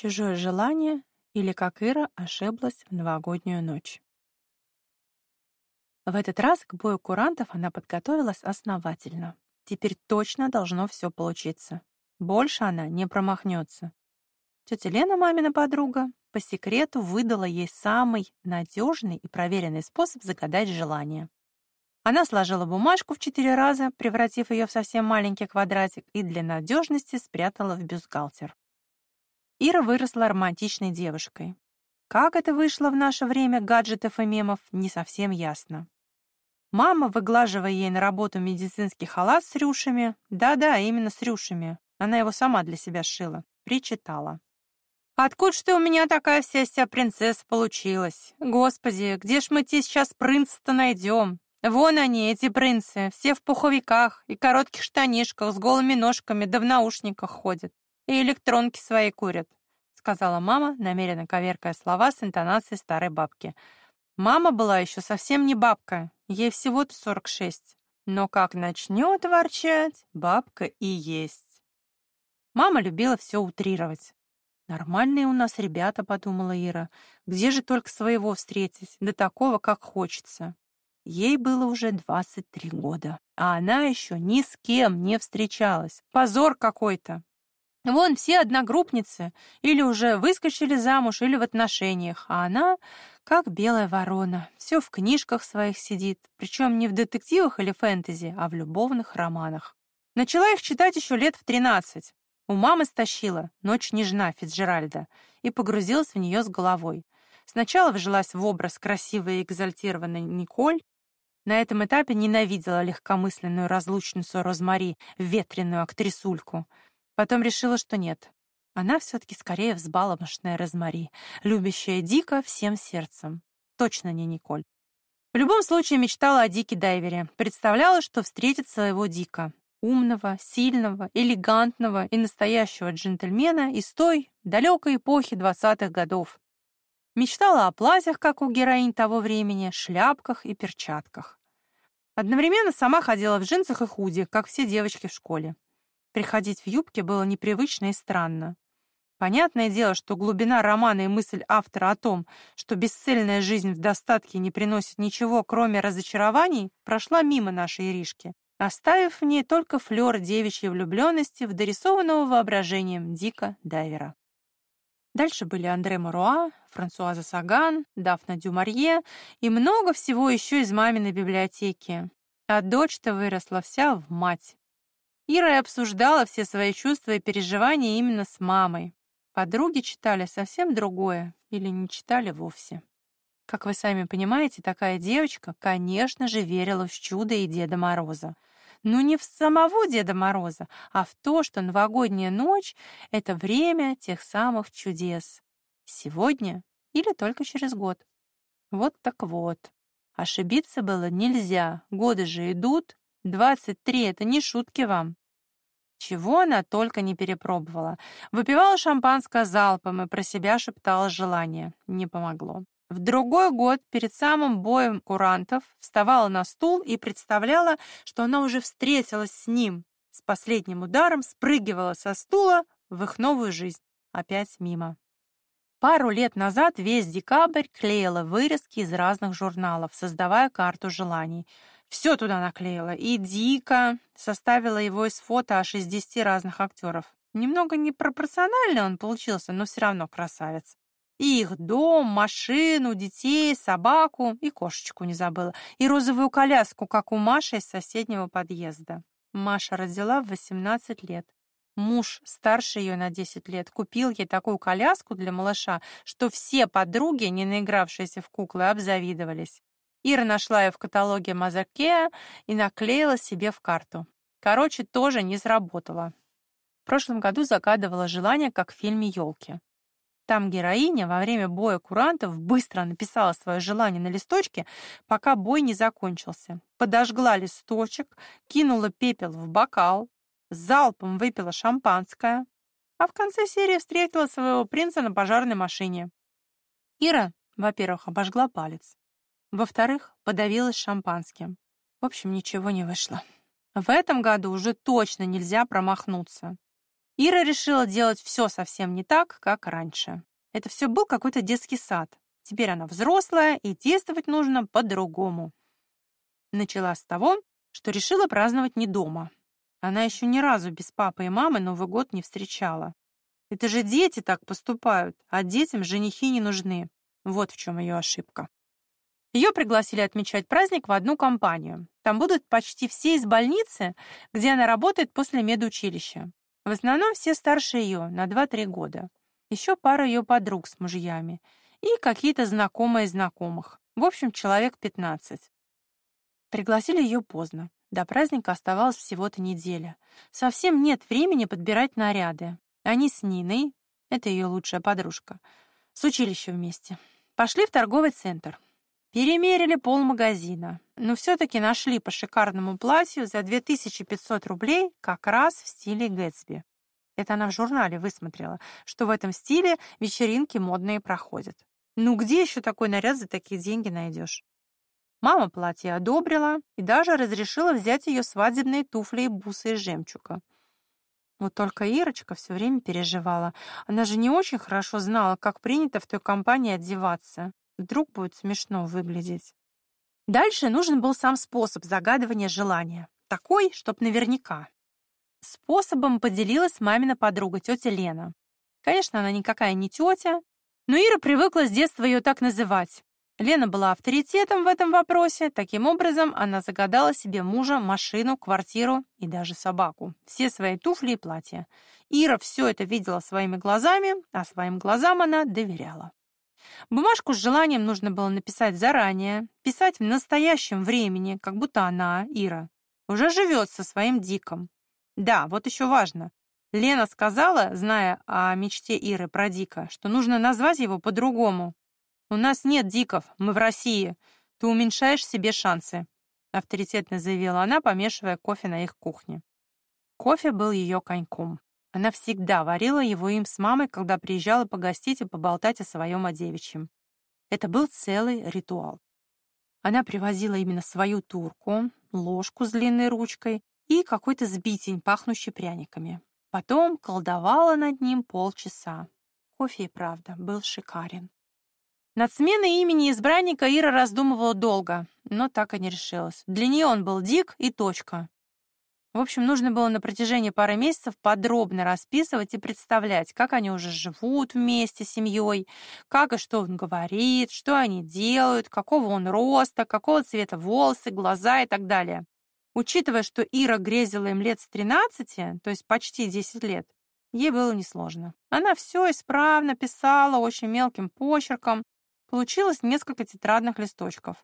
Чужое желание или как Ира ошиблась в новогоднюю ночь. В этот раз к бою курантов она подготовилась основательно. Теперь точно должно все получиться. Больше она не промахнется. Тетя Лена, мамина подруга, по секрету выдала ей самый надежный и проверенный способ загадать желание. Она сложила бумажку в четыре раза, превратив ее в совсем маленький квадратик, и для надежности спрятала в бюстгальтер. Ира выросла романтичной девушкой. Как это вышло в наше время гаджетов и мемов, не совсем ясно. Мама, выглаживая ей на работу медицинский халат с рюшами, да-да, именно с рюшами, она его сама для себя сшила, причитала. «Откуда ж ты у меня такая вся вся принцесса получилась? Господи, где ж мы тебе сейчас принца-то найдем? Вон они, эти принцы, все в пуховиках и коротких штанишках с голыми ножками да в наушниках ходят и электронки свои курят», сказала мама, намеренно коверкая слова с интонацией старой бабки. Мама была еще совсем не бабка, ей всего-то 46, но как начнет ворчать, бабка и есть. Мама любила все утрировать. «Нормальные у нас ребята», — подумала Ира. «Где же только своего встретить, до такого, как хочется?» Ей было уже 23 года, а она еще ни с кем не встречалась. Позор какой-то. Вон все одногруппницы или уже выскочили замуж, или в отношениях, а она как белая ворона, все в книжках своих сидит, причем не в детективах или фэнтези, а в любовных романах. Начала их читать еще лет в 13, у мамы стащила «Ночь нежна» Фицджеральда и погрузилась в нее с головой. Сначала вжилась в образ красивой и экзальтированной Николь, на этом этапе ненавидела легкомысленную разлучницу Розмари, ветреную актрисульку. Потом решила, что нет. Она все-таки скорее взбаломошная Розмари, любящая Дика всем сердцем. Точно не Николь. В любом случае мечтала о Дике Дайвере, представляла, что встретит своего Дика умного, сильного, элегантного и настоящего джентльмена из той далекой эпохи двадцатых годов. Мечтала о платьях, как у героинь того времени, шляпках и перчатках. Одновременно сама ходила в джинсах и худи, как все девочки в школе. Приходить в юбке было непривычно и странно. Понятное дело, что глубина романа и мысль автора о том, что бесцельная жизнь в достатке не приносит ничего, кроме разочарований, прошла мимо нашей Иришки оставив в ней только флёр девичьей влюбленности в дорисованного воображением Дика Дайвера. Дальше были Андре Маруа, Франсуаза Саган, Дафна Дюмарье и много всего еще из маминой библиотеки. А дочь-то выросла вся в мать. Ира обсуждала все свои чувства и переживания именно с мамой. Подруги читали совсем другое или не читали вовсе. Как вы сами понимаете, такая девочка, конечно же, верила в чудо и Деда Мороза. Но не в самого Деда Мороза, а в то, что новогодняя ночь — это время тех самых чудес. Сегодня или только через год. Вот так вот. Ошибиться было нельзя, годы же идут. 23 — это не шутки вам. Чего она только не перепробовала. Выпивала шампанское залпом и про себя шептала желание. Не помогло. В другой год, перед самым боем курантов, вставала на стул и представляла, что она уже встретилась с ним. С последним ударом спрыгивала со стула в их новую жизнь. Опять мимо. Пару лет назад весь декабрь клеила вырезки из разных журналов, создавая карту желаний. Все туда наклеила. И дико составила его из фото из десяти разных актеров. Немного непропорционально он получился, но все равно красавец. И их дом, машину, детей, собаку и кошечку не забыла. И розовую коляску, как у Маши из соседнего подъезда. Маша родила в 18 лет. Муж, старше ее на 10 лет, купил ей такую коляску для малыша, что все подруги, не наигравшиеся в куклы, обзавидовались. Ира нашла ее в каталоге Мазаркея и наклеила себе в карту. Короче, тоже не сработало. В прошлом году загадывала желание, как в фильме «Елки». Там героиня во время боя курантов быстро написала свое желание на листочке, пока бой не закончился. Подожгла листочек, кинула пепел в бокал, залпом выпила шампанское, а в конце серии встретила своего принца на пожарной машине. Ира, во-первых, обожгла палец. Во-вторых, подавилась шампанским. В общем, ничего не вышло. В этом году уже точно нельзя промахнуться. Ира решила делать все совсем не так, как раньше. Это все был какой-то детский сад. Теперь она взрослая, и действовать нужно по-другому. Начала с того, что решила праздновать не дома. Она еще ни разу без папы и мамы Новый год не встречала. Это же дети так поступают, а детям женихи не нужны. Вот в чем ее ошибка. Ее пригласили отмечать праздник в одну компанию. Там будут почти все из больницы, где она работает после медучилища. В основном все старше ее, на 2-3 года. Еще пара ее подруг с мужьями. И какие-то знакомые знакомых. В общем, человек 15. Пригласили ее поздно. До праздника оставалась всего-то неделя. Совсем нет времени подбирать наряды. Они с Ниной, это ее лучшая подружка, с училища вместе. Пошли в торговый центр. Перемерили полмагазина, но все-таки нашли по шикарному платью за 2500 рублей как раз в стиле Гэтсби. Это она в журнале высмотрела, что в этом стиле вечеринки модные проходят. Ну где еще такой наряд за такие деньги найдешь? Мама платье одобрила и даже разрешила взять ее свадебные туфли и бусы из жемчуга. Вот только Ирочка все время переживала. Она же не очень хорошо знала, как принято в той компании одеваться. Вдруг будет смешно выглядеть. Дальше нужен был сам способ загадывания желания. Такой, чтоб наверняка. Способом поделилась мамина подруга, тетя Лена. Конечно, она никакая не тетя, но Ира привыкла с детства ее так называть. Лена была авторитетом в этом вопросе. Таким образом, она загадала себе мужа, машину, квартиру и даже собаку. Все свои туфли и платья. Ира все это видела своими глазами, а своим глазам она доверяла. Бумажку с желанием нужно было написать заранее, писать в настоящем времени, как будто она, Ира, уже живет со своим Диком. Да, вот еще важно. Лена сказала, зная о мечте Иры про Дика, что нужно назвать его по-другому. «У нас нет диков, мы в России. Ты уменьшаешь себе шансы», — авторитетно заявила она, помешивая кофе на их кухне. Кофе был ее коньком. Она всегда варила его им с мамой, когда приезжала погостить и поболтать о своем о. Это был целый ритуал. Она привозила именно свою турку, ложку с длинной ручкой и какой-то сбитень, пахнущий пряниками. Потом колдовала над ним полчаса. Кофе и правда был шикарен. Над сменой имени избранника Ира раздумывала долго, но так и не решилась. Для нее он был Дик и точка. В общем, нужно было на протяжении пары месяцев подробно расписывать и представлять, как они уже живут вместе с семьей, как и что он говорит, что они делают, какого он роста, какого цвета волосы, глаза и так далее. Учитывая, что Ира грезила им лет с 13, то есть почти 10 лет, ей было несложно. Она все исправно писала очень мелким почерком, Получилось несколько тетрадных листочков.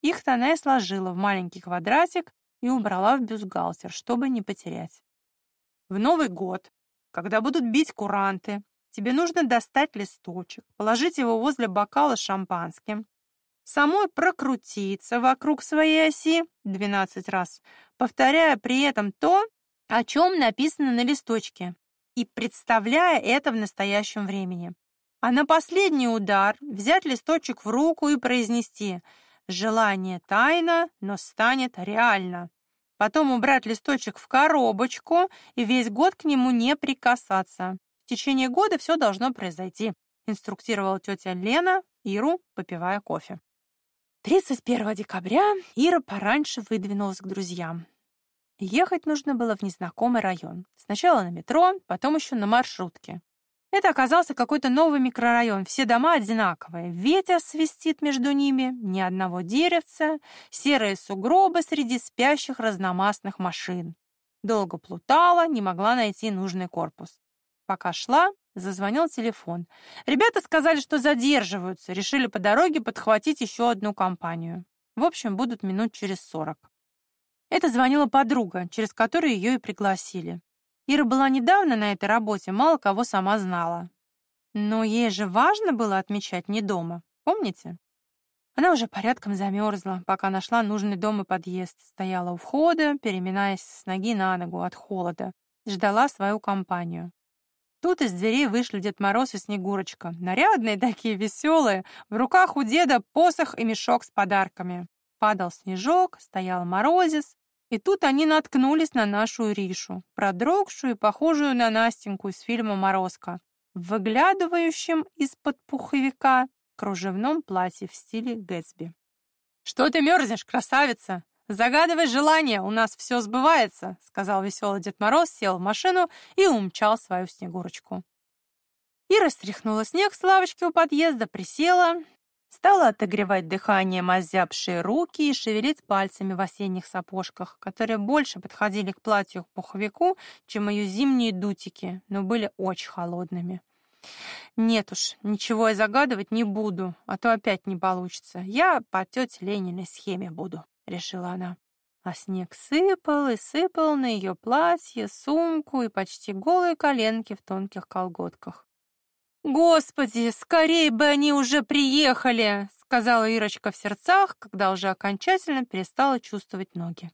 Их-то она и сложила в маленький квадратик и убрала в бюстгальтер, чтобы не потерять. В Новый год, когда будут бить куранты, тебе нужно достать листочек, положить его возле бокала с шампанским, самой прокрутиться вокруг своей оси 12 раз, повторяя при этом то, о чем написано на листочке, и представляя это в настоящем времени. А на последний удар взять листочек в руку и произнести «Желание тайна, но станет реально». Потом убрать листочек в коробочку и весь год к нему не прикасаться. В течение года все должно произойти, инструктировала тетя Лена Иру, попивая кофе. 31 декабря Ира пораньше выдвинулась к друзьям. Ехать нужно было в незнакомый район. Сначала на метро, потом еще на маршрутке. Это оказался какой-то новый микрорайон, все дома одинаковые. Ветер свистит между ними, ни одного деревца, серые сугробы среди спящих разномастных машин. Долго плутала, не могла найти нужный корпус. Пока шла, зазвонил телефон. Ребята сказали, что задерживаются, решили по дороге подхватить еще одну компанию. В общем, будут минут через сорок. Это звонила подруга, через которую ее и пригласили. Ира была недавно на этой работе, мало кого сама знала. Но ей же важно было отмечать не дома, помните? Она уже порядком замерзла, пока нашла нужный дом и подъезд. Стояла у входа, переминаясь с ноги на ногу от холода. Ждала свою компанию. Тут из дверей вышли Дед Мороз и Снегурочка. Нарядные такие, веселые. В руках у деда посох и мешок с подарками. Падал снежок, стоял морозец, И тут они наткнулись на нашу Иришу, продрогшую и похожую на Настеньку из фильма «Морозко», выглядывающим из-под пуховика кружевном платье в стиле Гэтсби. «Что ты мерзнешь, красавица? Загадывай желание, у нас все сбывается», сказал веселый Дед Мороз, сел в машину и умчал свою Снегурочку. Ира стряхнула снег с лавочки у подъезда, присела, стала отогревать дыханием озябшие руки и шевелить пальцами в осенних сапожках, которые больше подходили к платью-пуховику, чем ее зимние дутики, но были очень холодными. Нет уж, ничего я загадывать не буду, а то опять не получится. Я по тете Лениной схеме буду, решила она. А снег сыпал и сыпал на ее платье, сумку и почти голые коленки в тонких колготках. «Господи, скорее бы они уже приехали!» сказала Ирочка в сердцах, когда уже окончательно перестала чувствовать ноги.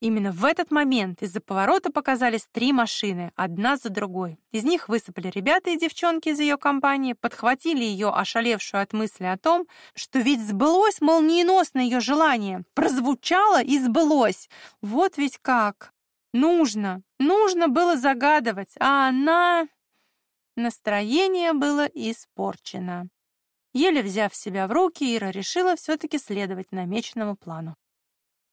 Именно в этот момент из-за поворота показались три машины, одна за другой. Из них высыпали ребята и девчонки из ее компании, подхватили ее, ошалевшую от мысли о том, что ведь сбылось молниеносно ее желание, прозвучало и сбылось. Вот ведь как. Нужно, нужно было загадывать, а она... Настроение было испорчено. Еле взяв себя в руки, Ира решила все-таки следовать намеченному плану.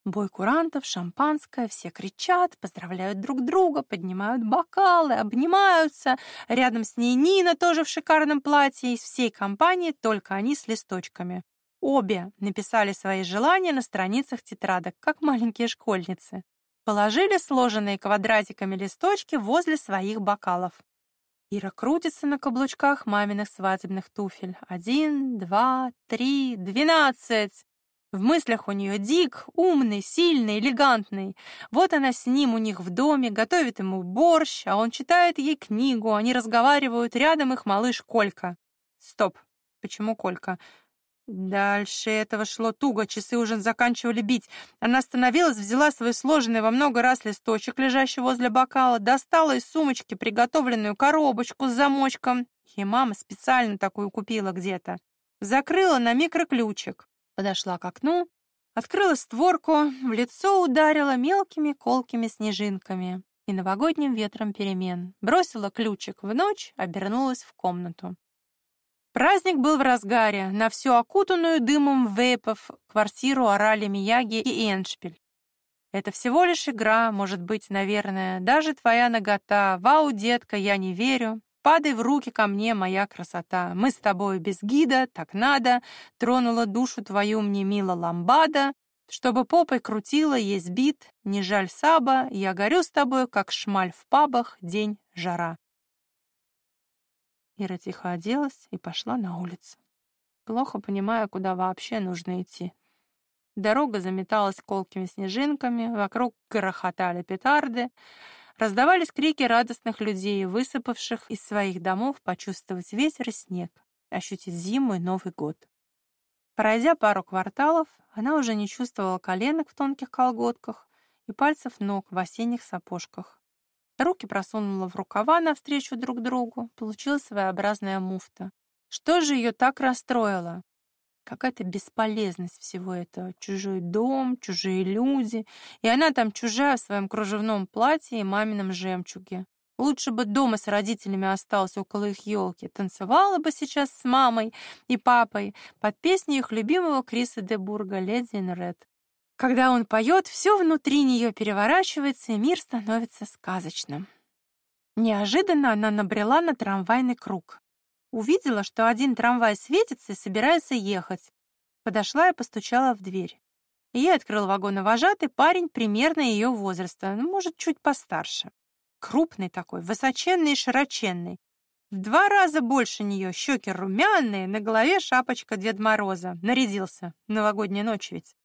Бой курантов, шампанское, все кричат, поздравляют друг друга, поднимают бокалы, обнимаются. Рядом с ней Нина, тоже в шикарном платье, из всей компании только они с листочками. Обе написали свои желания на страницах тетрадок, как маленькие школьницы. Положили сложенные квадратиками листочки возле своих бокалов. Ира крутится на каблучках маминых свадебных туфель. Один, два, три, двенадцать! В мыслях у нее Дик, умный, сильный, элегантный. Вот она с ним у них в доме, готовит ему борщ, а он читает ей книгу, они разговаривают, рядом их малыш Колька. Стоп, почему Колька? Дальше этого шло туго, часы уже заканчивали бить. Она остановилась, взяла свой сложенный во много раз листочек, лежащий возле бокала, достала из сумочки приготовленную коробочку с замочком. И мама специально такую купила где-то. Закрыла на микроключик подошла к окну, открыла створку, в лицо ударила мелкими колкими снежинками и новогодним ветром перемен. Бросила ключик в ночь, обернулась в комнату. Праздник был в разгаре. На всю окутанную дымом вейпов квартиру орали Мияги и Эншпиль. Это всего лишь игра, может быть, наверное. Даже твоя нагота. Вау, детка, я не верю. Падай в руки ко мне, моя красота. Мы с тобой без гида, так надо. Тронула душу твою мне мила ламбада. Чтобы попой крутила, есть бит, не жаль саба. Я горю с тобой, как шмаль в пабах, день жара. Ира тихо оделась и пошла на улицу. Плохо понимая, куда вообще нужно идти. Дорога заметалась колкими снежинками, вокруг грохотали петарды. Раздавались крики радостных людей, высыпавших из своих домов почувствовать ветер и снег, ощутить зиму и Новый год. Пройдя пару кварталов, она уже не чувствовала коленок в тонких колготках и пальцев ног в осенних сапожках. Руки просунула в рукава навстречу друг другу, получилась своеобразная муфта. Что же ее так расстроило? Какая-то бесполезность всего этого. Чужой дом, чужие люди. И она там чужая в своем кружевном платье и мамином жемчуге. Лучше бы дома с родителями осталась около их елки. Танцевала бы сейчас с мамой и папой под песню их любимого Криса де Бурга «Леди Red». Когда он поет, все внутри нее переворачивается, и мир становится сказочным. Неожиданно она набрела на трамвайный круг. Увидела, что один трамвай светится и собирается ехать. Подошла и постучала в дверь. Ей открыл вагоновожатый парень примерно ее возраста, ну, может, чуть постарше. Крупный такой, высоченный и широченный. В два раза больше нее, щеки румяные, на голове шапочка Деда Мороза. Нарядился. Новогодняя ночь ведь.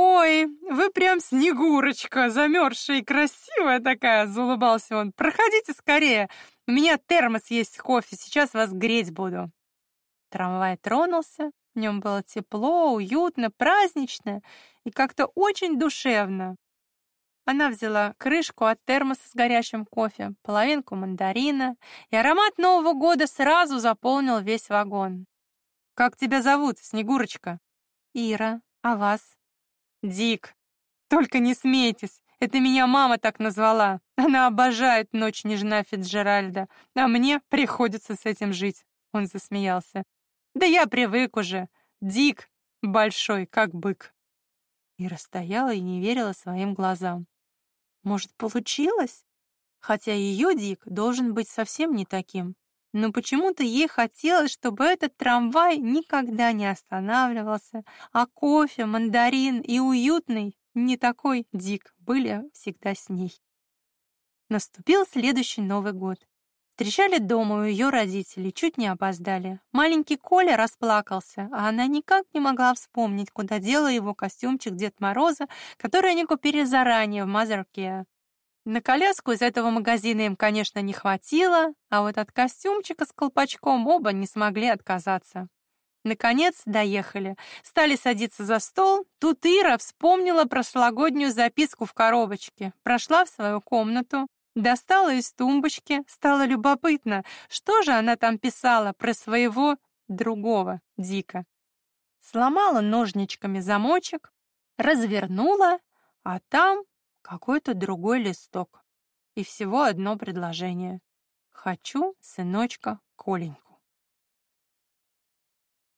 «Ой, вы прям Снегурочка, замерзшая и красивая такая!» — заулыбался он. «Проходите скорее, у меня термос есть кофе, сейчас вас греть буду». Трамвай тронулся, в нем было тепло, уютно, празднично и как-то очень душевно. Она взяла крышку от термоса с горячим кофе, половинку мандарина, и аромат Нового года сразу заполнил весь вагон. «Как тебя зовут, Снегурочка?» «Ира. А вас?» Дик, только не смейтесь. Это меня мама так назвала. Она обожает ночь нежна Фицджеральда, а мне приходится с этим жить. Он засмеялся. Да я привык уже. Дик большой, как бык. Ира стояла и не верила своим глазам. Может, получилось? Хотя ее Дик должен быть совсем не таким. Но почему-то ей хотелось, чтобы этот трамвай никогда не останавливался, а кофе, мандарин и уютный, не такой Дик, были всегда с ней. Наступил следующий Новый год. Встречали дома у ее родителей, чуть не опоздали. Маленький Коля расплакался, а она никак не могла вспомнить, куда дела его костюмчик Дед Мороза, который они купили заранее в Мазерке. На коляску из этого магазина им, конечно, не хватило, а вот от костюмчика с колпачком оба не смогли отказаться. Наконец доехали. Стали садиться за стол. Тут Ира вспомнила прошлогоднюю записку в коробочке. Прошла в свою комнату, достала из тумбочки. Стало любопытно, что же она там писала про своего другого Дика. Сломала ножничками замочек, развернула, а там какой-то другой листок. И всего одно предложение. Хочу сыночка Коленьку.